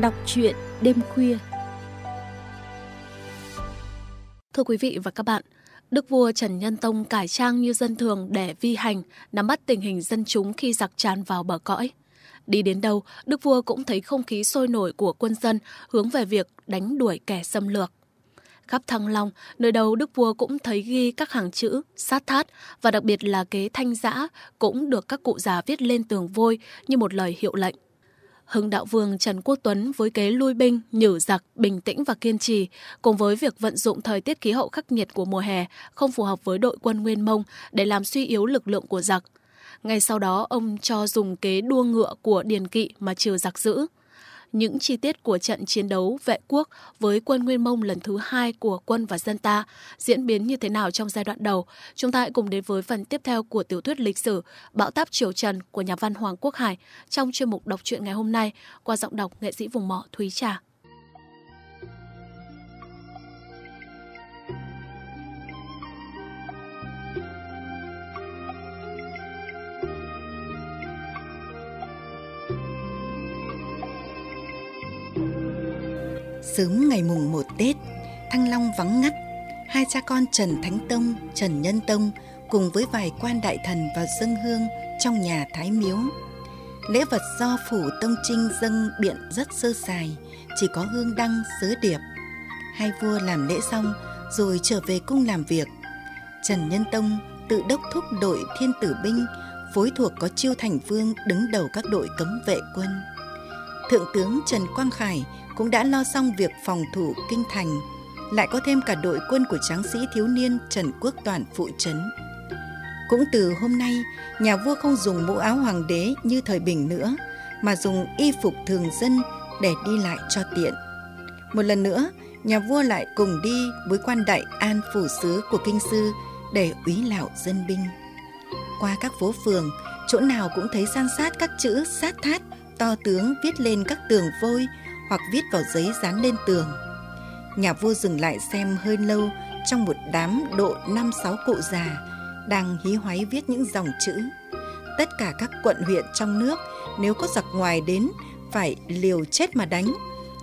Đọc truyện đêm khuya Thưa quý vị và các bạn, Đức vua Trần Nhân Tông cải trang như dân thường để vi hành, nắm bắt tình hình dân chúng khi giặc tràn vào bờ cõi. Đi đến đâu, Đức vua cũng thấy không khí sôi nổi của quân dân hướng về việc đánh đuổi kẻ xâm lược. Khắp Thăng Long, nơi đầu Đức vua cũng thấy ghi các hàng chữ, sát thát và đặc biệt là kế thanh giã cũng được các cụ già viết lên tường vôi như một lời hiệu lệnh. Hưng đạo vương Trần Quốc Tuấn với kế lui binh, nhử giặc, bình tĩnh và kiên trì, cùng với việc vận dụng thời tiết khí hậu khắc nghiệt của mùa hè không phù hợp với đội quân Nguyên Mông để làm suy yếu lực lượng của giặc. Ngay sau đó, ông cho dùng kế đua ngựa của Điền Kỵ mà trừ giặc giữ những chi tiết của trận chiến đấu vệ quốc với quân Nguyên Mông lần thứ hai của quân và dân ta diễn biến như thế nào trong giai đoạn đầu. Chúng ta hãy cùng đến với phần tiếp theo của tiểu thuyết lịch sử Bão táp Triều Trần của nhà văn Hoàng Quốc Hải trong chuyên mục đọc truyện ngày hôm nay qua giọng đọc nghệ sĩ vùng mỏ Thúy Trà. Sớm ngày mùng 1 Tết, Thăng Long vắng ngắt, hai cha con Trần Thánh Tông, Trần Nhân Tông cùng với vài quan đại thần vào dâng hương trong nhà Thái Miếu. Lễ vật do phủ Tông Trinh dâng biện rất sơ sài, chỉ có hương đăng, sớ điệp. Hai vua làm lễ xong rồi trở về cung làm việc. Trần Nhân Tông tự đốc thúc đội thiên tử binh, phối thuộc có Chiêu Thành Vương đứng đầu các đội cấm vệ quân. Thượng tướng Trần Quang Khải cũng đã lo xong việc phòng thủ kinh thành, lại có thêm cả đội quân của tráng sĩ thiếu niên Trần Quốc Toàn phụ trấn. Cũng từ hôm nay, nhà vua không dùng mũ áo hoàng đế như thời bình nữa, mà dùng y phục thường dân để đi lại cho tiện. Một lần nữa, nhà vua lại cùng đi với quan đại an phủ sứ của kinh sư để úy lạo dân binh. Qua các phố phường, chỗ nào cũng thấy san sát các chữ sát thát to tướng viết lên các tường vôi hoặc viết vào giấy dán lên tường. Nhà vua dừng lại xem hơi lâu trong một đám độ năm sáu cụ già đang hí hoáy viết những dòng chữ. Tất cả các quận huyện trong nước nếu có giặc ngoài đến phải liều chết mà đánh.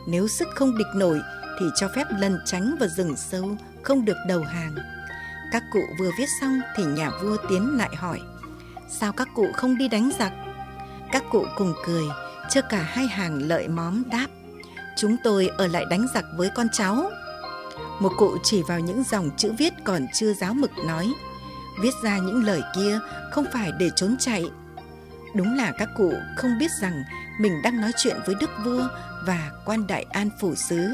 Nếu sức không địch nổi thì cho phép lần tránh vào rừng sâu, không được đầu hàng. Các cụ vừa viết xong thì nhà vua tiến lại hỏi Sao các cụ không đi đánh giặc? Các cụ cùng cười, chưa cả hai hàng lợi móm đáp chúng tôi ở lại đánh giặc với con cháu. Một cụ chỉ vào những dòng chữ viết còn chưa giáo mực nói, viết ra những lời kia không phải để trốn chạy. Đúng là các cụ không biết rằng mình đang nói chuyện với đức vua và quan đại an phủ sứ.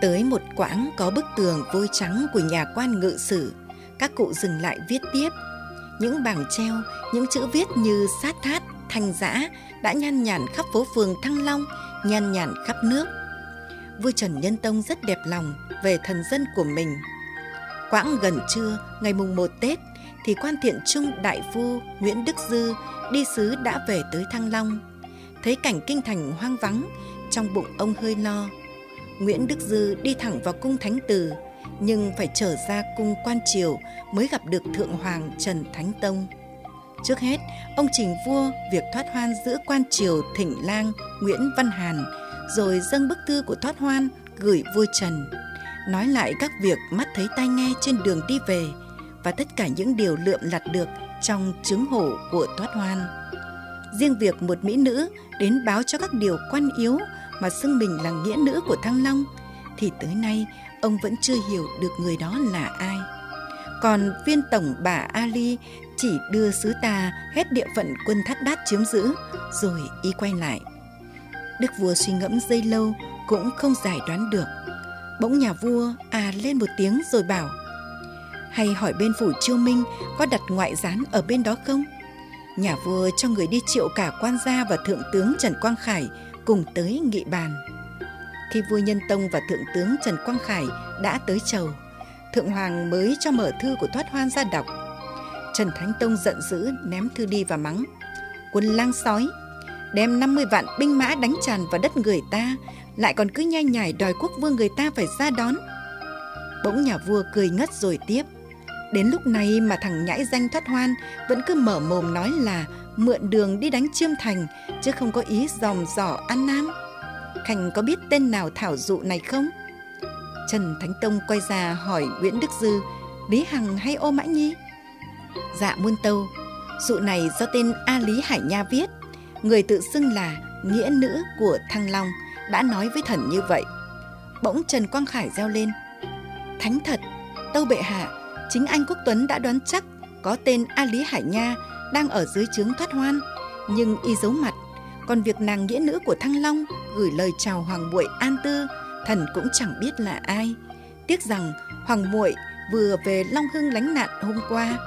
Tới một quãng có bức tường vôi trắng của nhà quan ngự sử, các cụ dừng lại viết tiếp. Những bảng treo, những chữ viết như sát thát, thanh giã đã nhăn nhản khắp phố phường Thăng Long nhan nhản khắp nước. Vua Trần Nhân Tông rất đẹp lòng về thần dân của mình. Quãng gần trưa ngày mùng 1 Tết thì quan thiện trung đại phu Nguyễn Đức Dư đi sứ đã về tới Thăng Long. Thấy cảnh kinh thành hoang vắng, trong bụng ông hơi lo. Nguyễn Đức Dư đi thẳng vào cung Thánh Từ, nhưng phải trở ra cung quan triều mới gặp được Thượng Hoàng Trần Thánh Tông. Trước hết, ông trình vua việc thoát hoan giữa quan triều Thỉnh Lang Nguyễn Văn Hàn, rồi dâng bức thư của thoát hoan gửi vua Trần, nói lại các việc mắt thấy tai nghe trên đường đi về và tất cả những điều lượm lặt được trong chứng hổ của thoát hoan. Riêng việc một mỹ nữ đến báo cho các điều quan yếu mà xưng mình là nghĩa nữ của Thăng Long thì tới nay ông vẫn chưa hiểu được người đó là ai. Còn viên tổng bà Ali chỉ đưa sứ ta hết địa phận quân thắt đát chiếm giữ, rồi y quay lại. Đức vua suy ngẫm dây lâu, cũng không giải đoán được. Bỗng nhà vua à lên một tiếng rồi bảo, hay hỏi bên phủ chiêu minh có đặt ngoại gián ở bên đó không? Nhà vua cho người đi triệu cả quan gia và thượng tướng trần quang khải cùng tới nghị bàn. Khi vua nhân tông và thượng tướng trần quang khải đã tới chầu thượng hoàng mới cho mở thư của thoát hoan ra đọc Trần Thánh Tông giận dữ ném thư đi và mắng. Quân lang sói, đem 50 vạn binh mã đánh tràn vào đất người ta, lại còn cứ nhai nhải đòi quốc vương người ta phải ra đón. Bỗng nhà vua cười ngất rồi tiếp. Đến lúc này mà thằng nhãi danh thoát hoan vẫn cứ mở mồm nói là mượn đường đi đánh chiêm thành chứ không có ý dòm dò ăn nam. Khanh có biết tên nào thảo dụ này không? Trần Thánh Tông quay ra hỏi Nguyễn Đức Dư, Lý Hằng hay Ô Mã Nhi? Dạ muôn tâu, dụ này do tên A Lý Hải Nha viết, người tự xưng là nghĩa nữ của Thăng Long đã nói với thần như vậy. Bỗng Trần Quang Khải reo lên. Thánh thật, tâu bệ hạ, chính anh Quốc Tuấn đã đoán chắc có tên A Lý Hải Nha đang ở dưới trướng thoát hoan, nhưng y giấu mặt. Còn việc nàng nghĩa nữ của Thăng Long gửi lời chào Hoàng Bụi an tư, thần cũng chẳng biết là ai. Tiếc rằng Hoàng muội vừa về Long Hưng lánh nạn hôm qua.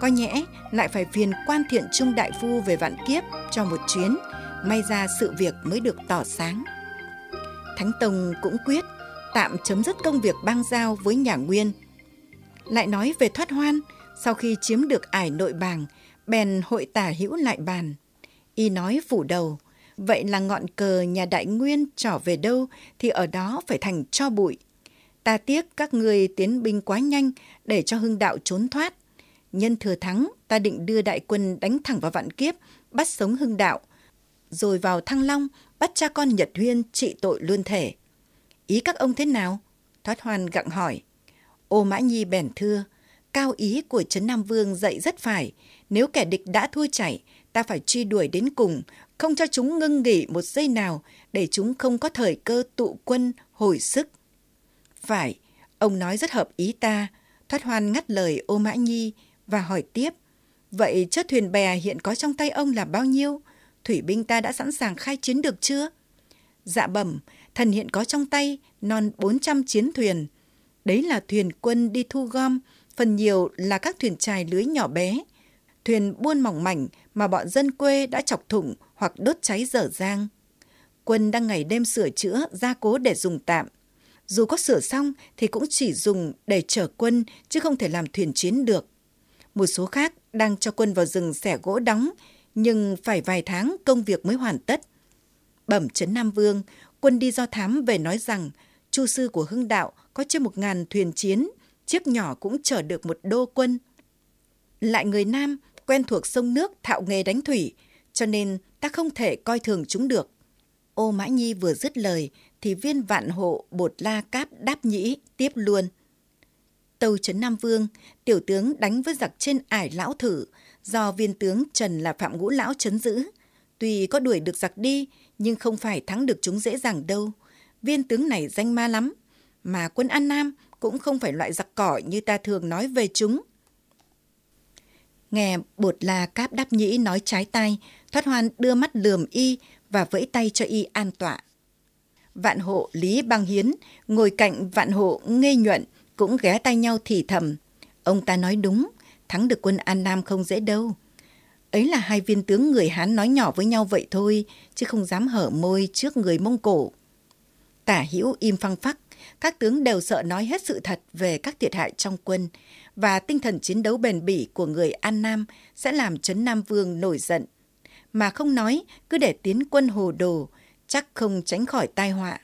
Có nhẽ lại phải phiền quan thiện trung đại phu về vạn kiếp cho một chuyến, may ra sự việc mới được tỏ sáng. Thánh Tông cũng quyết tạm chấm dứt công việc bang giao với nhà Nguyên. Lại nói về thoát hoan, sau khi chiếm được ải nội bàng, bèn hội tả hữu lại bàn. Y nói phủ đầu, vậy là ngọn cờ nhà đại nguyên trỏ về đâu thì ở đó phải thành cho bụi. Ta tiếc các người tiến binh quá nhanh để cho hưng đạo trốn thoát. Nhân thừa thắng, ta định đưa đại quân đánh thẳng vào vạn kiếp, bắt sống hưng đạo, rồi vào Thăng Long bắt cha con Nhật Huyên trị tội luôn thể. Ý các ông thế nào? Thoát hoan gặng hỏi. Ô Mã Nhi bèn thưa, cao ý của Trấn Nam Vương dạy rất phải, nếu kẻ địch đã thua chảy, ta phải truy đuổi đến cùng, không cho chúng ngưng nghỉ một giây nào, để chúng không có thời cơ tụ quân, hồi sức. Phải, ông nói rất hợp ý ta, thoát hoan ngắt lời ô Mã Nhi và hỏi tiếp. Vậy chất thuyền bè hiện có trong tay ông là bao nhiêu? Thủy binh ta đã sẵn sàng khai chiến được chưa? Dạ bẩm, thần hiện có trong tay non 400 chiến thuyền. Đấy là thuyền quân đi thu gom, phần nhiều là các thuyền trài lưới nhỏ bé. Thuyền buôn mỏng mảnh mà bọn dân quê đã chọc thủng hoặc đốt cháy dở dang. Quân đang ngày đêm sửa chữa, gia cố để dùng tạm. Dù có sửa xong thì cũng chỉ dùng để chở quân chứ không thể làm thuyền chiến được. Một số khác đang cho quân vào rừng xẻ gỗ đóng, nhưng phải vài tháng công việc mới hoàn tất. Bẩm Trấn Nam Vương, quân đi do thám về nói rằng chu sư của Hưng Đạo có trên một ngàn thuyền chiến, chiếc nhỏ cũng chở được một đô quân. Lại người Nam quen thuộc sông nước thạo nghề đánh thủy, cho nên ta không thể coi thường chúng được. Ô Mã Nhi vừa dứt lời thì viên vạn hộ bột la cáp đáp nhĩ tiếp luôn. Tâu Trấn Nam Vương, tiểu tướng đánh với giặc trên ải lão thử, do viên tướng Trần là Phạm Ngũ Lão chấn giữ. Tuy có đuổi được giặc đi, nhưng không phải thắng được chúng dễ dàng đâu. Viên tướng này danh ma lắm, mà quân An Nam cũng không phải loại giặc cỏ như ta thường nói về chúng. Nghe bột la cáp đáp nhĩ nói trái tay, thoát hoan đưa mắt lườm y và vẫy tay cho y an tọa. Vạn hộ Lý băng Hiến ngồi cạnh vạn hộ nghê nhuận cũng ghé tay nhau thì thầm. Ông ta nói đúng, thắng được quân An Nam không dễ đâu. Ấy là hai viên tướng người Hán nói nhỏ với nhau vậy thôi, chứ không dám hở môi trước người Mông Cổ. Tả hữu im phăng phắc, các tướng đều sợ nói hết sự thật về các thiệt hại trong quân, và tinh thần chiến đấu bền bỉ của người An Nam sẽ làm Trấn Nam Vương nổi giận. Mà không nói, cứ để tiến quân hồ đồ, chắc không tránh khỏi tai họa.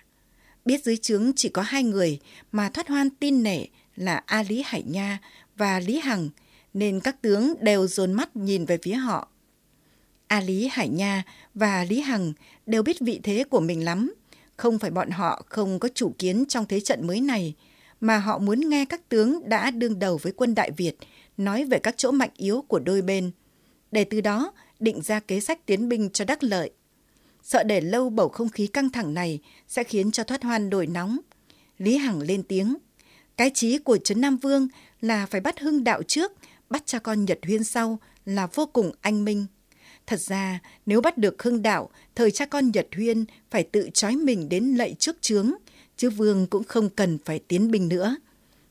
Biết dưới trướng chỉ có hai người mà thoát hoan tin nể là A Lý Hải Nha và Lý Hằng, nên các tướng đều dồn mắt nhìn về phía họ. A Lý Hải Nha và Lý Hằng đều biết vị thế của mình lắm. Không phải bọn họ không có chủ kiến trong thế trận mới này, mà họ muốn nghe các tướng đã đương đầu với quân Đại Việt nói về các chỗ mạnh yếu của đôi bên, để từ đó định ra kế sách tiến binh cho đắc lợi. Sợ để lâu bầu không khí căng thẳng này sẽ khiến cho thoát hoan đổi nóng. Lý Hằng lên tiếng. Cái chí của Trấn Nam Vương là phải bắt hưng đạo trước, bắt cha con Nhật Huyên sau là vô cùng anh minh. Thật ra, nếu bắt được hưng đạo, thời cha con Nhật Huyên phải tự trói mình đến lạy trước trướng, chứ Vương cũng không cần phải tiến binh nữa.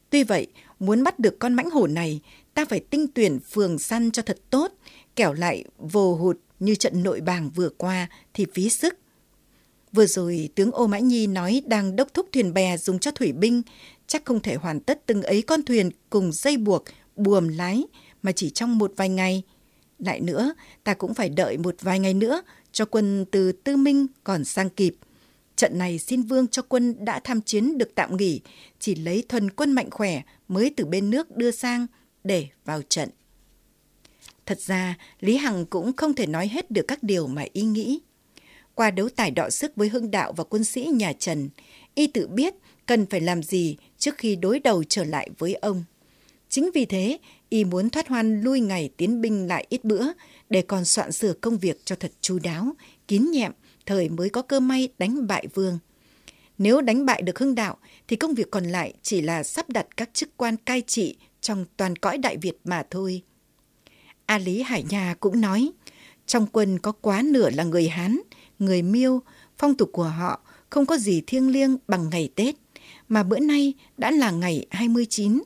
Tuy vậy, muốn bắt được con mãnh hổ này, ta phải tinh tuyển phường săn cho thật tốt, kẻo lại vồ hụt như trận nội bàng vừa qua thì phí sức. Vừa rồi tướng Ô Mã Nhi nói đang đốc thúc thuyền bè dùng cho thủy binh, chắc không thể hoàn tất từng ấy con thuyền cùng dây buộc, buồm lái mà chỉ trong một vài ngày. Lại nữa, ta cũng phải đợi một vài ngày nữa cho quân từ Tư Minh còn sang kịp. Trận này xin vương cho quân đã tham chiến được tạm nghỉ, chỉ lấy thuần quân mạnh khỏe mới từ bên nước đưa sang để vào trận. Thật ra, Lý Hằng cũng không thể nói hết được các điều mà y nghĩ. Qua đấu tài đọ sức với hưng đạo và quân sĩ nhà Trần, y tự biết cần phải làm gì trước khi đối đầu trở lại với ông. Chính vì thế, y muốn thoát hoan lui ngày tiến binh lại ít bữa để còn soạn sửa công việc cho thật chu đáo, kín nhẹm, thời mới có cơ may đánh bại vương. Nếu đánh bại được hưng đạo thì công việc còn lại chỉ là sắp đặt các chức quan cai trị trong toàn cõi Đại Việt mà thôi. A Lý Hải Nha cũng nói, trong quân có quá nửa là người Hán, người Miêu, phong tục của họ không có gì thiêng liêng bằng ngày Tết, mà bữa nay đã là ngày 29.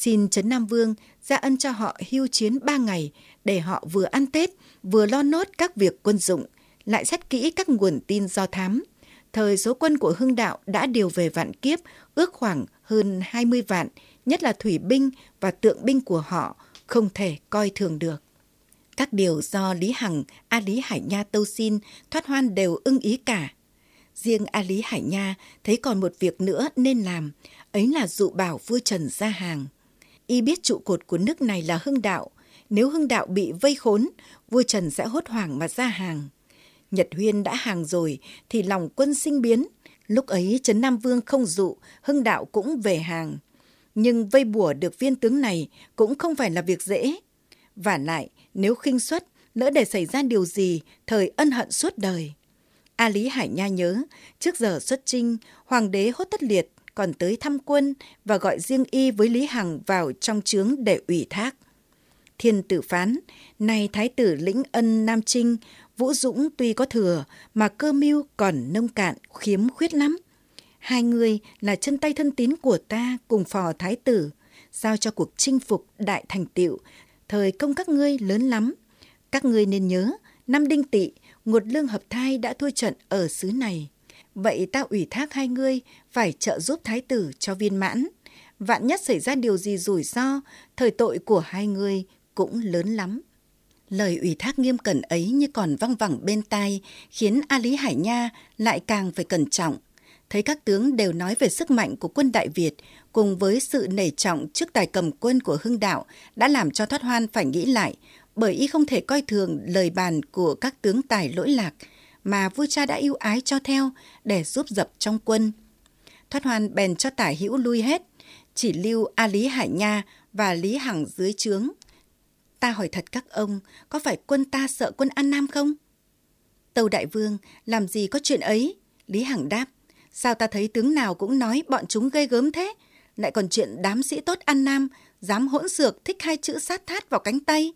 Xin Trấn Nam Vương ra ân cho họ hưu chiến ba ngày để họ vừa ăn Tết, vừa lo nốt các việc quân dụng, lại xét kỹ các nguồn tin do thám. Thời số quân của Hưng Đạo đã điều về vạn kiếp, ước khoảng hơn 20 vạn, nhất là thủy binh và tượng binh của họ, không thể coi thường được. Các điều do Lý Hằng, A Lý Hải Nha tâu xin, thoát hoan đều ưng ý cả. Riêng A Lý Hải Nha thấy còn một việc nữa nên làm, ấy là dụ bảo vua Trần ra hàng. Y biết trụ cột của nước này là hưng đạo, nếu hưng đạo bị vây khốn, vua Trần sẽ hốt hoảng mà ra hàng. Nhật Huyên đã hàng rồi thì lòng quân sinh biến. Lúc ấy Trấn Nam Vương không dụ, hưng đạo cũng về hàng. Nhưng vây bùa được viên tướng này cũng không phải là việc dễ. Và lại, nếu khinh suất, lỡ để xảy ra điều gì, thời ân hận suốt đời. A Lý Hải Nha nhớ, trước giờ xuất trinh, hoàng đế hốt tất liệt, còn tới thăm quân và gọi riêng y với Lý Hằng vào trong trướng để ủy thác. Thiên tử phán, nay thái tử lĩnh ân Nam Trinh, Vũ Dũng tuy có thừa mà cơ mưu còn nông cạn khiếm khuyết lắm. Hai người là chân tay thân tín của ta cùng phò thái tử, giao cho cuộc chinh phục đại thành tiệu, thời công các ngươi lớn lắm. Các ngươi nên nhớ, năm đinh tỵ, ngột lương hợp thai đã thua trận ở xứ này. Vậy ta ủy thác hai ngươi phải trợ giúp thái tử cho viên mãn. Vạn nhất xảy ra điều gì rủi ro, thời tội của hai ngươi cũng lớn lắm. Lời ủy thác nghiêm cẩn ấy như còn văng vẳng bên tai, khiến A Lý Hải Nha lại càng phải cẩn trọng. Thấy các tướng đều nói về sức mạnh của quân Đại Việt, cùng với sự nể trọng trước tài cầm quân của Hưng Đạo đã làm cho Thoát Hoan phải nghĩ lại, bởi y không thể coi thường lời bàn của các tướng tài lỗi lạc, mà vua cha đã yêu ái cho theo để giúp dập trong quân. Thoát Hoan bèn cho tả hữu lui hết, chỉ lưu A Lý Hải Nha và Lý Hằng dưới trướng Ta hỏi thật các ông, có phải quân ta sợ quân An Nam không? Tâu Đại Vương, làm gì có chuyện ấy? Lý Hằng đáp, sao ta thấy tướng nào cũng nói bọn chúng gây gớm thế? Lại còn chuyện đám sĩ tốt An Nam, dám hỗn xược thích hai chữ sát thát vào cánh tay.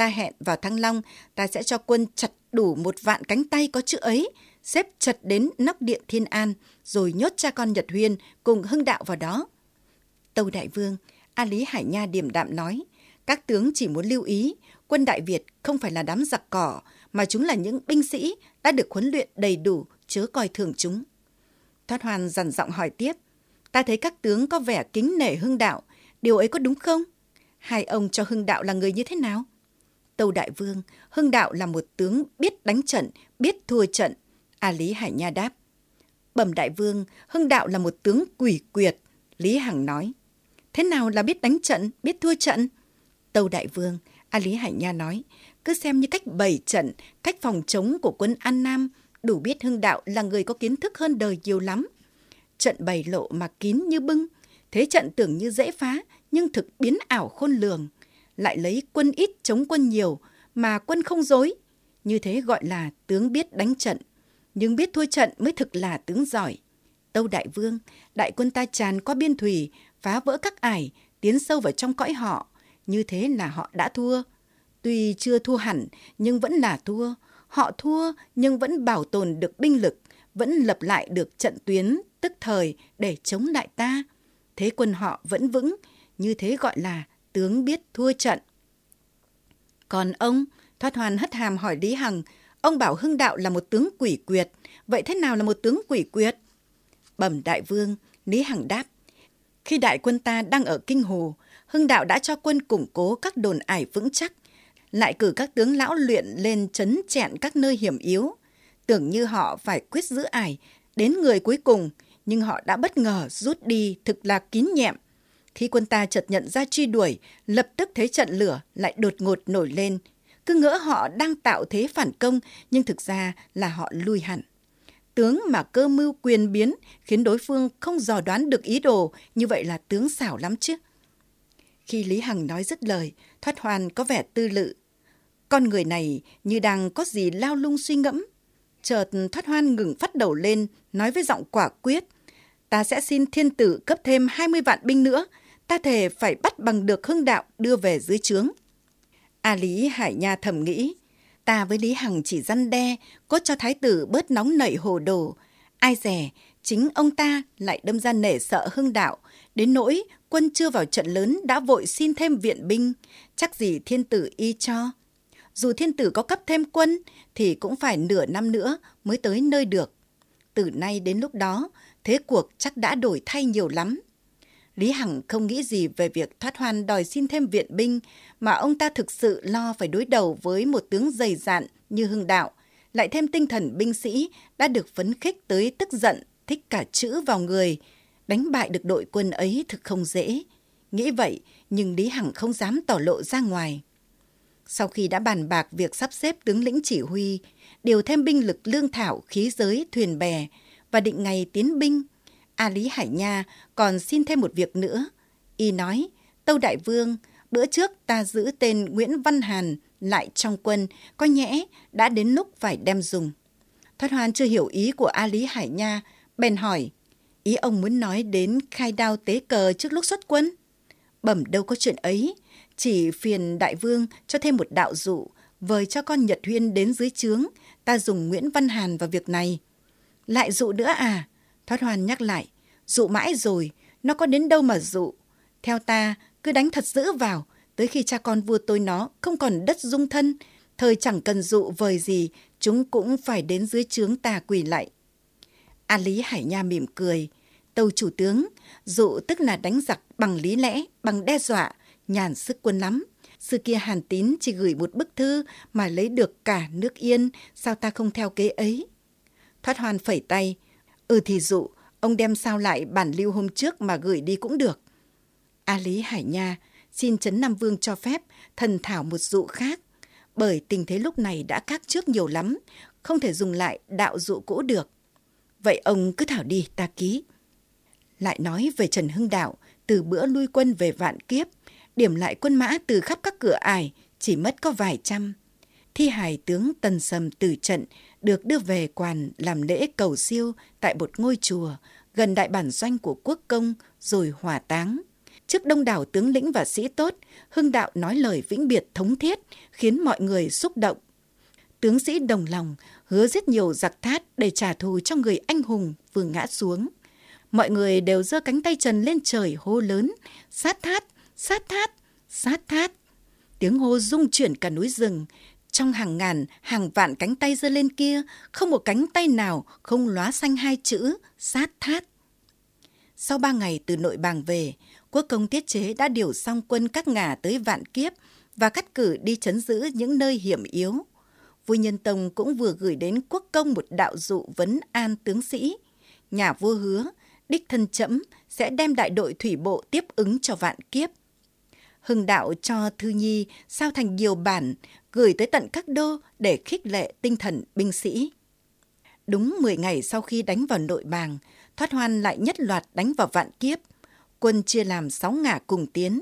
Ta hẹn vào Thăng Long, ta sẽ cho quân chặt đủ một vạn cánh tay có chữ ấy, xếp chật đến nóc điện Thiên An, rồi nhốt cha con Nhật Huyên cùng hưng đạo vào đó. Tâu Đại Vương, A Lý Hải Nha điềm đạm nói, các tướng chỉ muốn lưu ý, quân Đại Việt không phải là đám giặc cỏ, mà chúng là những binh sĩ đã được huấn luyện đầy đủ, chớ coi thường chúng. Thoát Hoàn dằn giọng hỏi tiếp, ta thấy các tướng có vẻ kính nể hưng đạo, điều ấy có đúng không? Hai ông cho hưng đạo là người như thế nào? Tâu Đại Vương, hưng đạo là một tướng biết đánh trận, biết thua trận. A Lý Hải Nha đáp. Bẩm Đại Vương, hưng đạo là một tướng quỷ quyệt. Lý Hằng nói. Thế nào là biết đánh trận, biết thua trận? Tâu Đại Vương, A Lý Hải Nha nói, cứ xem như cách bày trận, cách phòng chống của quân An Nam, đủ biết Hưng Đạo là người có kiến thức hơn đời nhiều lắm. Trận bày lộ mà kín như bưng, thế trận tưởng như dễ phá, nhưng thực biến ảo khôn lường. Lại lấy quân ít chống quân nhiều, mà quân không dối. Như thế gọi là tướng biết đánh trận, nhưng biết thua trận mới thực là tướng giỏi. Tâu Đại Vương, đại quân ta tràn qua biên thủy, phá vỡ các ải, tiến sâu vào trong cõi họ, như thế là họ đã thua. Tuy chưa thua hẳn, nhưng vẫn là thua. Họ thua, nhưng vẫn bảo tồn được binh lực, vẫn lập lại được trận tuyến tức thời để chống lại ta. Thế quân họ vẫn vững, như thế gọi là tướng biết thua trận. Còn ông, Thoát Hoàn hất hàm hỏi Lý Hằng, ông bảo Hưng Đạo là một tướng quỷ quyệt, vậy thế nào là một tướng quỷ quyệt? Bẩm đại vương, Lý Hằng đáp, khi đại quân ta đang ở Kinh Hồ, Hưng Đạo đã cho quân củng cố các đồn ải vững chắc, lại cử các tướng lão luyện lên chấn chẹn các nơi hiểm yếu. Tưởng như họ phải quyết giữ ải, đến người cuối cùng, nhưng họ đã bất ngờ rút đi thực là kín nhẹm. Khi quân ta chợt nhận ra truy đuổi, lập tức thấy trận lửa lại đột ngột nổi lên. cứ ngỡ họ đang tạo thế phản công, nhưng thực ra là họ lui hẳn. Tướng mà cơ mưu quyền biến khiến đối phương không dò đoán được ý đồ, như vậy là tướng xảo lắm chứ. Khi Lý Hằng nói dứt lời, Thoát Hoan có vẻ tư lự. Con người này như đang có gì lao lung suy ngẫm. Chợt Thoát Hoan ngừng phát đầu lên, nói với giọng quả quyết. Ta sẽ xin thiên tử cấp thêm 20 vạn binh nữa. Ta thề phải bắt bằng được hưng đạo đưa về dưới trướng. A Lý Hải Nha thầm nghĩ. Ta với Lý Hằng chỉ răn đe, cốt cho thái tử bớt nóng nảy hồ đồ. Ai dè chính ông ta lại đâm ra nể sợ hưng đạo, đến nỗi quân chưa vào trận lớn đã vội xin thêm viện binh, chắc gì thiên tử y cho. Dù thiên tử có cấp thêm quân thì cũng phải nửa năm nữa mới tới nơi được. Từ nay đến lúc đó, thế cuộc chắc đã đổi thay nhiều lắm. Lý Hằng không nghĩ gì về việc thoát hoan đòi xin thêm viện binh, mà ông ta thực sự lo phải đối đầu với một tướng dày dạn như Hưng Đạo, lại thêm tinh thần binh sĩ đã được phấn khích tới tức giận, thích cả chữ vào người. Đánh bại được đội quân ấy thực không dễ. Nghĩ vậy, nhưng Lý Hằng không dám tỏ lộ ra ngoài. Sau khi đã bàn bạc việc sắp xếp tướng lĩnh chỉ huy, điều thêm binh lực lương thảo, khí giới, thuyền bè và định ngày tiến binh, A Lý Hải Nha còn xin thêm một việc nữa. Y nói, Tâu Đại Vương, bữa trước ta giữ tên Nguyễn Văn Hàn lại trong quân, có nhẽ đã đến lúc phải đem dùng. Thoát Hoan chưa hiểu ý của A Lý Hải Nha, bèn hỏi, ý ông muốn nói đến khai đao tế cờ trước lúc xuất quân? Bẩm đâu có chuyện ấy, chỉ phiền đại vương cho thêm một đạo dụ, vời cho con Nhật Huyên đến dưới trướng, ta dùng Nguyễn Văn Hàn vào việc này. Lại dụ nữa à? Thoát Hoan nhắc lại, dụ mãi rồi, nó có đến đâu mà dụ. Theo ta, cứ đánh thật dữ vào, tới khi cha con vua tôi nó không còn đất dung thân, thời chẳng cần dụ vời gì, chúng cũng phải đến dưới trướng ta quỳ lại. A Lý Hải Nha mỉm cười, tâu chủ tướng, dụ tức là đánh giặc bằng lý lẽ, bằng đe dọa, nhàn sức quân lắm. Xưa kia Hàn Tín chỉ gửi một bức thư mà lấy được cả nước yên, sao ta không theo kế ấy? Thoát hoan phẩy tay, ừ thì dụ, ông đem sao lại bản lưu hôm trước mà gửi đi cũng được. A Lý Hải Nha xin Trấn Nam Vương cho phép thần thảo một dụ khác, bởi tình thế lúc này đã khác trước nhiều lắm, không thể dùng lại đạo dụ cũ được. Vậy ông cứ thảo đi, ta ký. Lại nói về Trần Hưng Đạo, từ bữa lui quân về vạn kiếp, điểm lại quân mã từ khắp các cửa ải, chỉ mất có vài trăm. Thi hài tướng Tần Sầm từ trận được đưa về quàn làm lễ cầu siêu tại một ngôi chùa gần đại bản doanh của quốc công rồi hỏa táng. Trước đông đảo tướng lĩnh và sĩ tốt, Hưng Đạo nói lời vĩnh biệt thống thiết, khiến mọi người xúc động. Tướng sĩ đồng lòng, hứa giết nhiều giặc thát để trả thù cho người anh hùng vừa ngã xuống. Mọi người đều giơ cánh tay trần lên trời hô lớn, sát thát, sát thát, sát thát. Tiếng hô rung chuyển cả núi rừng. Trong hàng ngàn, hàng vạn cánh tay giơ lên kia, không một cánh tay nào không lóa xanh hai chữ sát thát. Sau ba ngày từ nội bàng về, quốc công tiết chế đã điều xong quân các ngả tới vạn kiếp và cắt cử đi chấn giữ những nơi hiểm yếu. Vua Nhân Tông cũng vừa gửi đến quốc công một đạo dụ vấn an tướng sĩ. Nhà vua hứa, đích thân chẫm sẽ đem đại đội thủy bộ tiếp ứng cho vạn kiếp. Hưng đạo cho Thư Nhi sao thành nhiều bản, gửi tới tận các đô để khích lệ tinh thần binh sĩ. Đúng 10 ngày sau khi đánh vào nội bàng, Thoát Hoan lại nhất loạt đánh vào vạn kiếp. Quân chia làm sáu ngả cùng tiến.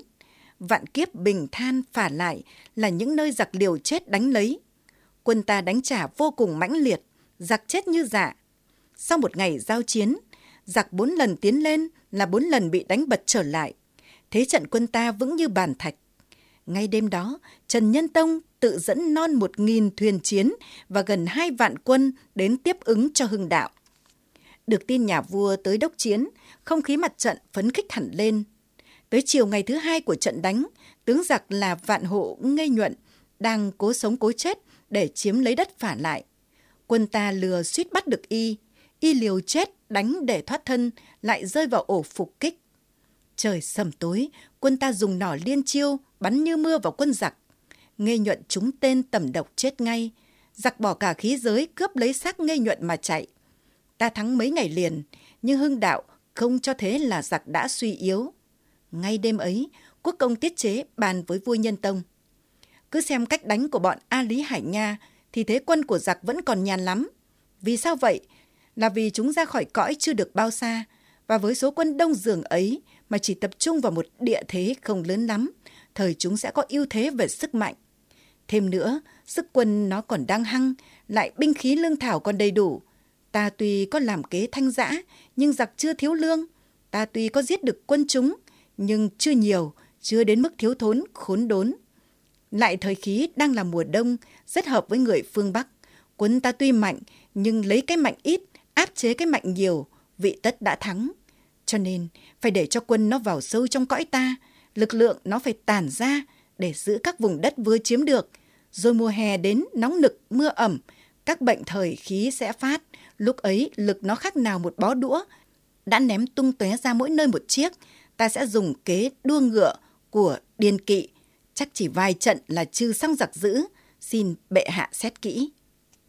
Vạn kiếp bình than phả lại là những nơi giặc liều chết đánh lấy. Quân ta đánh trả vô cùng mãnh liệt, giặc chết như dạ. Sau một ngày giao chiến, giặc bốn lần tiến lên là bốn lần bị đánh bật trở lại. Thế trận quân ta vững như bàn thạch. Ngay đêm đó, Trần Nhân Tông tự dẫn non một nghìn thuyền chiến và gần hai vạn quân đến tiếp ứng cho hưng đạo. Được tin nhà vua tới đốc chiến, không khí mặt trận phấn khích hẳn lên. Tới chiều ngày thứ hai của trận đánh, tướng giặc là vạn hộ ngây nhuận, đang cố sống cố chết để chiếm lấy đất phản lại. Quân ta lừa suýt bắt được y, y liều chết đánh để thoát thân, lại rơi vào ổ phục kích. Trời sầm tối, quân ta dùng nỏ liên chiêu, bắn như mưa vào quân giặc nghe nhuận chúng tên tầm độc chết ngay. Giặc bỏ cả khí giới cướp lấy xác nghe nhuận mà chạy. Ta thắng mấy ngày liền, nhưng hưng đạo không cho thế là giặc đã suy yếu. Ngay đêm ấy, quốc công tiết chế bàn với vua nhân tông. Cứ xem cách đánh của bọn A Lý Hải Nha thì thế quân của giặc vẫn còn nhàn lắm. Vì sao vậy? Là vì chúng ra khỏi cõi chưa được bao xa và với số quân đông dường ấy mà chỉ tập trung vào một địa thế không lớn lắm, thời chúng sẽ có ưu thế về sức mạnh. Thêm nữa, sức quân nó còn đang hăng, lại binh khí lương thảo còn đầy đủ. Ta tuy có làm kế thanh giã, nhưng giặc chưa thiếu lương. Ta tuy có giết được quân chúng, nhưng chưa nhiều, chưa đến mức thiếu thốn, khốn đốn. Lại thời khí đang là mùa đông, rất hợp với người phương Bắc. Quân ta tuy mạnh, nhưng lấy cái mạnh ít, áp chế cái mạnh nhiều, vị tất đã thắng. Cho nên, phải để cho quân nó vào sâu trong cõi ta, lực lượng nó phải tản ra để giữ các vùng đất vừa chiếm được. Rồi mùa hè đến nóng nực, mưa ẩm, các bệnh thời khí sẽ phát. Lúc ấy lực nó khác nào một bó đũa, đã ném tung tóe ra mỗi nơi một chiếc. Ta sẽ dùng kế đua ngựa của điền kỵ. Chắc chỉ vài trận là trừ xong giặc dữ. Xin bệ hạ xét kỹ.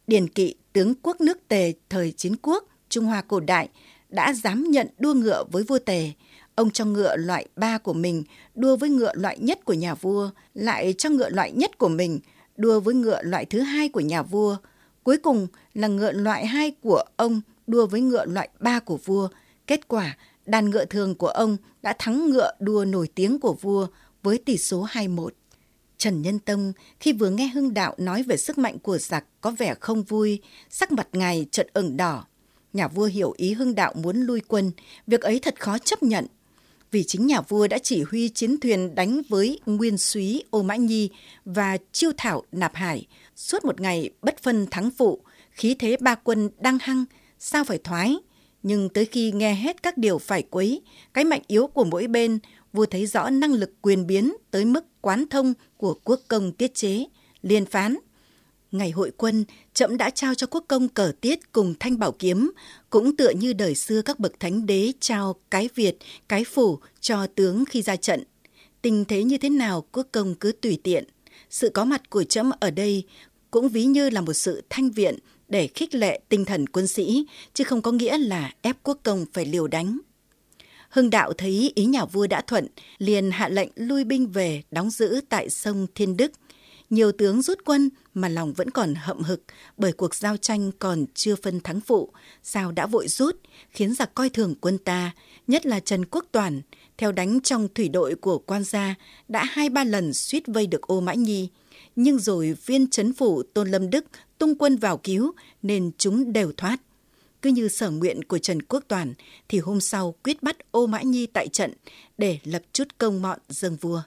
Điền kỵ, tướng quốc nước Tề thời chiến quốc, Trung Hoa cổ đại, đã dám nhận đua ngựa với vua Tề. Ông cho ngựa loại ba của mình đua với ngựa loại nhất của nhà vua, lại cho ngựa loại nhất của mình đua với ngựa loại thứ hai của nhà vua. Cuối cùng là ngựa loại hai của ông đua với ngựa loại ba của vua. Kết quả, đàn ngựa thường của ông đã thắng ngựa đua nổi tiếng của vua với tỷ số 2-1. Trần Nhân Tông khi vừa nghe Hưng Đạo nói về sức mạnh của giặc có vẻ không vui, sắc mặt ngài chợt ửng đỏ. Nhà vua hiểu ý Hưng Đạo muốn lui quân, việc ấy thật khó chấp nhận. Vì chính nhà vua đã chỉ huy chiến thuyền đánh với Nguyên Súy Ô Mã Nhi và Chiêu Thảo Nạp Hải suốt một ngày bất phân thắng phụ, khí thế ba quân đang hăng, sao phải thoái. Nhưng tới khi nghe hết các điều phải quấy, cái mạnh yếu của mỗi bên, vua thấy rõ năng lực quyền biến tới mức quán thông của quốc công tiết chế, liền phán – Ngày hội quân, trẫm đã trao cho quốc công cờ tiết cùng thanh bảo kiếm, cũng tựa như đời xưa các bậc thánh đế trao cái Việt, cái phủ cho tướng khi ra trận. Tình thế như thế nào quốc công cứ tùy tiện. Sự có mặt của trẫm ở đây cũng ví như là một sự thanh viện để khích lệ tinh thần quân sĩ, chứ không có nghĩa là ép quốc công phải liều đánh. Hưng đạo thấy ý nhà vua đã thuận, liền hạ lệnh lui binh về đóng giữ tại sông Thiên Đức – nhiều tướng rút quân mà lòng vẫn còn hậm hực bởi cuộc giao tranh còn chưa phân thắng phụ, sao đã vội rút, khiến giặc coi thường quân ta, nhất là Trần Quốc Toàn, theo đánh trong thủy đội của quan gia, đã hai ba lần suýt vây được ô Mã Nhi. Nhưng rồi viên chấn phủ Tôn Lâm Đức tung quân vào cứu nên chúng đều thoát. Cứ như sở nguyện của Trần Quốc Toàn thì hôm sau quyết bắt ô Mã Nhi tại trận để lập chút công mọn dâng vua.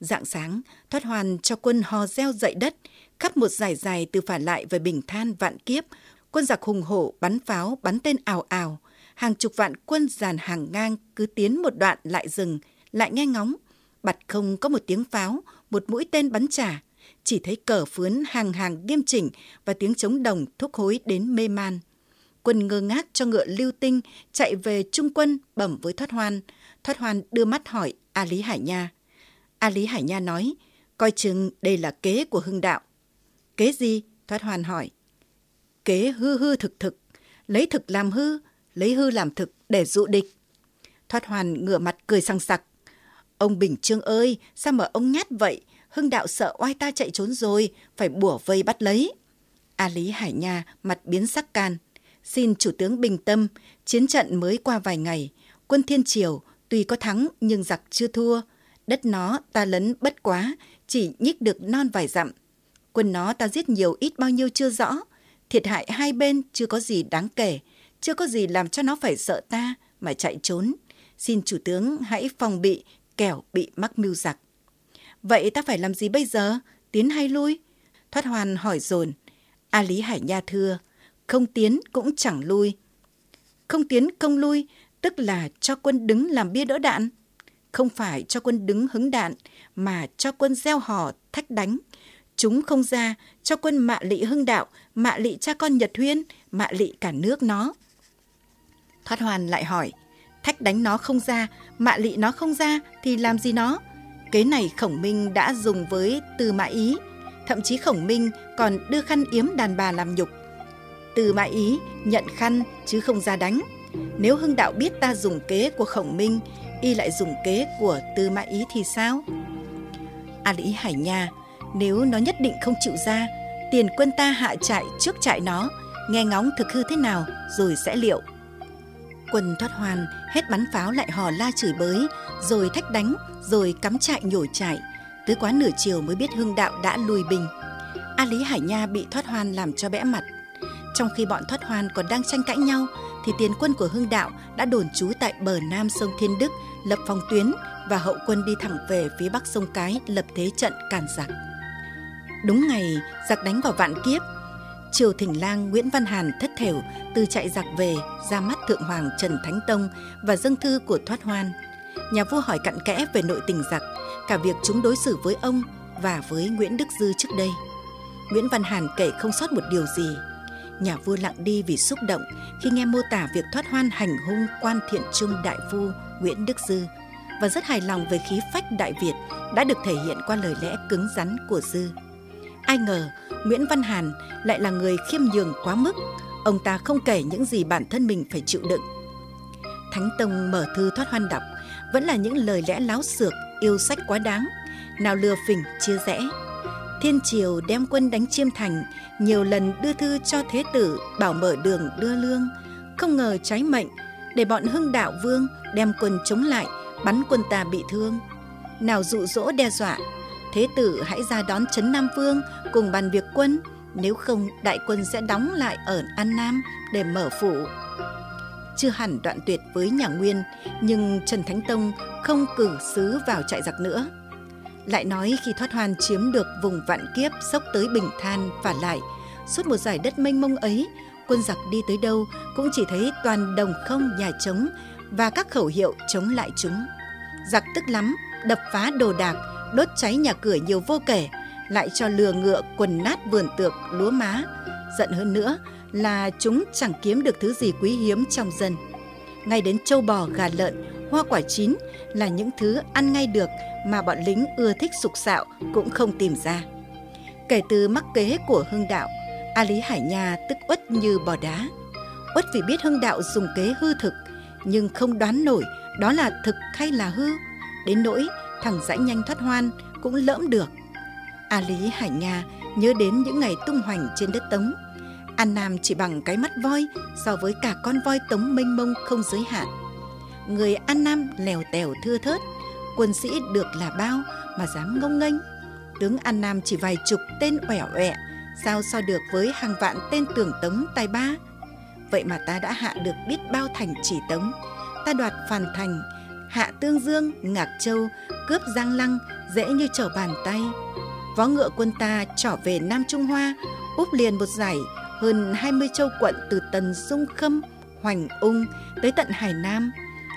Dạng sáng, thoát hoàn cho quân hò reo dậy đất, khắp một giải dài từ phản lại về bình than vạn kiếp, quân giặc hùng hổ bắn pháo, bắn tên ảo ảo. Hàng chục vạn quân dàn hàng ngang cứ tiến một đoạn lại dừng, lại nghe ngóng. Bặt không có một tiếng pháo, một mũi tên bắn trả. Chỉ thấy cờ phướn hàng hàng nghiêm chỉnh và tiếng chống đồng thúc hối đến mê man. Quân ngơ ngác cho ngựa lưu tinh chạy về trung quân bẩm với Thoát Hoan. Thoát Hoan đưa mắt hỏi A Lý Hải Nha. A Lý Hải Nha nói, coi chừng đây là kế của hưng đạo. Kế gì? Thoát Hoàn hỏi. Kế hư hư thực thực, lấy thực làm hư, lấy hư làm thực để dụ địch. Thoát Hoàn ngửa mặt cười sang sặc. Ông Bình Trương ơi, sao mà ông nhát vậy? Hưng đạo sợ oai ta chạy trốn rồi, phải bủa vây bắt lấy. A Lý Hải Nha mặt biến sắc can. Xin chủ tướng bình tâm, chiến trận mới qua vài ngày. Quân Thiên Triều tuy có thắng nhưng giặc chưa thua. Đất nó ta lấn bất quá, chỉ nhích được non vài dặm. Quân nó ta giết nhiều ít bao nhiêu chưa rõ. Thiệt hại hai bên chưa có gì đáng kể, chưa có gì làm cho nó phải sợ ta mà chạy trốn. Xin chủ tướng hãy phòng bị, kẻo bị mắc mưu giặc. Vậy ta phải làm gì bây giờ? Tiến hay lui? Thoát hoàn hỏi dồn. A Lý Hải Nha thưa, không tiến cũng chẳng lui. Không tiến không lui, tức là cho quân đứng làm bia đỡ đạn không phải cho quân đứng hứng đạn, mà cho quân gieo hò, thách đánh. Chúng không ra, cho quân mạ lị hưng đạo, mạ lị cha con nhật huyên, mạ lị cả nước nó. Thoát hoàn lại hỏi, thách đánh nó không ra, mạ lị nó không ra thì làm gì nó? Kế này khổng minh đã dùng với từ mã ý, thậm chí khổng minh còn đưa khăn yếm đàn bà làm nhục. Từ mã ý nhận khăn chứ không ra đánh. Nếu hưng đạo biết ta dùng kế của khổng minh y lại dùng kế của tư mã ý thì sao a lý hải nha Nếu nó nhất định không chịu ra, tiền quân ta hạ trại trước trại nó, nghe ngóng thực hư thế nào rồi sẽ liệu. Quân thoát hoàn hết bắn pháo lại hò la chửi bới, rồi thách đánh, rồi cắm trại nhổ trại. Tới quá nửa chiều mới biết hưng đạo đã lùi bình. A Lý Hải Nha bị thoát hoan làm cho bẽ mặt. Trong khi bọn thoát hoan còn đang tranh cãi nhau, thì tiền quân của hưng đạo đã đồn trú tại bờ nam sông Thiên Đức, lập phòng tuyến và hậu quân đi thẳng về phía bắc sông Cái lập thế trận cản giặc. Đúng ngày giặc đánh vào vạn kiếp, triều thỉnh lang Nguyễn Văn Hàn thất thểu từ chạy giặc về ra mắt thượng hoàng Trần Thánh Tông và dâng thư của thoát hoan. Nhà vua hỏi cặn kẽ về nội tình giặc, cả việc chúng đối xử với ông và với Nguyễn Đức Dư trước đây. Nguyễn Văn Hàn kể không sót một điều gì. Nhà vua lặng đi vì xúc động khi nghe mô tả việc thoát hoan hành hung quan thiện trung đại phu Nguyễn Đức Dư và rất hài lòng về khí phách Đại Việt đã được thể hiện qua lời lẽ cứng rắn của Dư. Ai ngờ Nguyễn Văn Hàn lại là người khiêm nhường quá mức, ông ta không kể những gì bản thân mình phải chịu đựng. Thánh Tông mở thư thoát hoan đọc vẫn là những lời lẽ láo xược, yêu sách quá đáng, nào lừa phỉnh chia rẽ. Thiên Triều đem quân đánh Chiêm Thành, nhiều lần đưa thư cho Thế Tử bảo mở đường đưa lương, không ngờ trái mệnh để bọn Hưng Đạo Vương đem quân chống lại, bắn quân ta bị thương. Nào dụ dỗ đe dọa, Thế tử hãy ra đón Trấn Nam Vương cùng bàn việc quân, nếu không đại quân sẽ đóng lại ở An Nam để mở phủ. Chưa hẳn đoạn tuyệt với nhà Nguyên, nhưng Trần Thánh Tông không cử sứ vào trại giặc nữa. Lại nói khi thoát hoàn chiếm được vùng vạn kiếp sốc tới Bình Than và lại, suốt một giải đất mênh mông ấy, quân giặc đi tới đâu cũng chỉ thấy toàn đồng không nhà trống và các khẩu hiệu chống lại chúng. Giặc tức lắm, đập phá đồ đạc, đốt cháy nhà cửa nhiều vô kể, lại cho lừa ngựa quần nát vườn tược, lúa má. Giận hơn nữa là chúng chẳng kiếm được thứ gì quý hiếm trong dân. Ngay đến châu bò, gà lợn, hoa quả chín là những thứ ăn ngay được mà bọn lính ưa thích sục sạo cũng không tìm ra. Kể từ mắc kế của Hưng Đạo, A Lý Hải Nha tức uất như bò đá. Uất vì biết Hưng Đạo dùng kế hư thực, nhưng không đoán nổi đó là thực hay là hư. Đến nỗi thằng dãy nhanh thoát hoan cũng lỡm được. A Lý Hải Nha nhớ đến những ngày tung hoành trên đất Tống. An Nam chỉ bằng cái mắt voi so với cả con voi Tống mênh mông không giới hạn. Người An Nam lèo tèo thưa thớt, quân sĩ được là bao mà dám ngông nghênh. Tướng An Nam chỉ vài chục tên uẻ uẻ sao so được với hàng vạn tên tưởng Tống tài ba. Vậy mà ta đã hạ được biết bao thành chỉ Tống, ta đoạt phàn thành, hạ Tương Dương, Ngạc Châu, cướp Giang Lăng dễ như trở bàn tay. Vó ngựa quân ta trở về Nam Trung Hoa, úp liền một giải hơn 20 châu quận từ Tần Dung Khâm, Hoành Ung tới tận Hải Nam.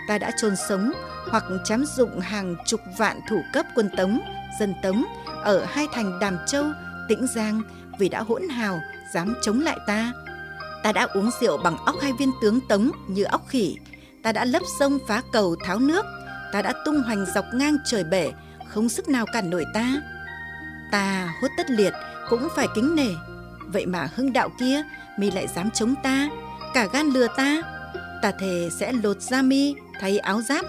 Ta đã chôn sống hoặc chém dụng hàng chục vạn thủ cấp quân Tống, dân Tống ở hai thành Đàm Châu, Tĩnh Giang vì đã hỗn hào dám chống lại ta. Ta đã uống rượu bằng óc hai viên tướng Tống như óc khỉ, ta đã lấp sông phá cầu tháo nước. Ta đã tung hoành dọc ngang trời bể không sức nào cản nổi ta. Ta hốt tất liệt cũng phải kính nể. Vậy mà hưng đạo kia mi lại dám chống ta cả gan lừa ta. Ta thề sẽ lột da mi thay áo giáp,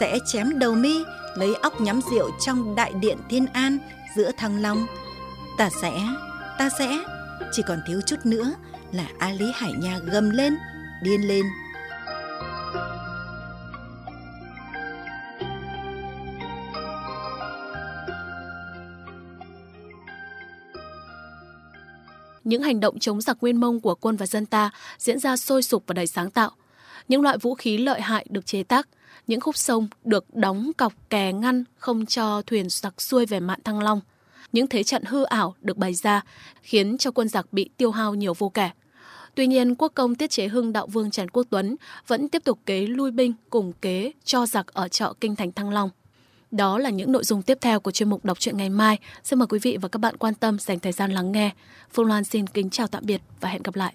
sẽ chém đầu mi, lấy óc nhắm rượu trong đại điện thiên an giữa thăng long. Ta sẽ ta sẽ. Chỉ còn thiếu chút nữa là a lý hải nha gầm lên, điên lên. Những hành động chống giặc nguyên mông của quân và dân ta diễn ra sôi sục và đầy sáng tạo. Những loại vũ khí lợi hại được chế tác, những khúc sông được đóng cọc kè ngăn không cho thuyền giặc xuôi về mạn Thăng Long. Những thế trận hư ảo được bày ra khiến cho quân giặc bị tiêu hao nhiều vô kể. Tuy nhiên, quốc công tiết chế hưng đạo vương Trần Quốc Tuấn vẫn tiếp tục kế lui binh cùng kế cho giặc ở chợ kinh thành Thăng Long. Đó là những nội dung tiếp theo của chuyên mục đọc truyện ngày mai. Xin mời quý vị và các bạn quan tâm dành thời gian lắng nghe. Phương Loan xin kính chào tạm biệt và hẹn gặp lại.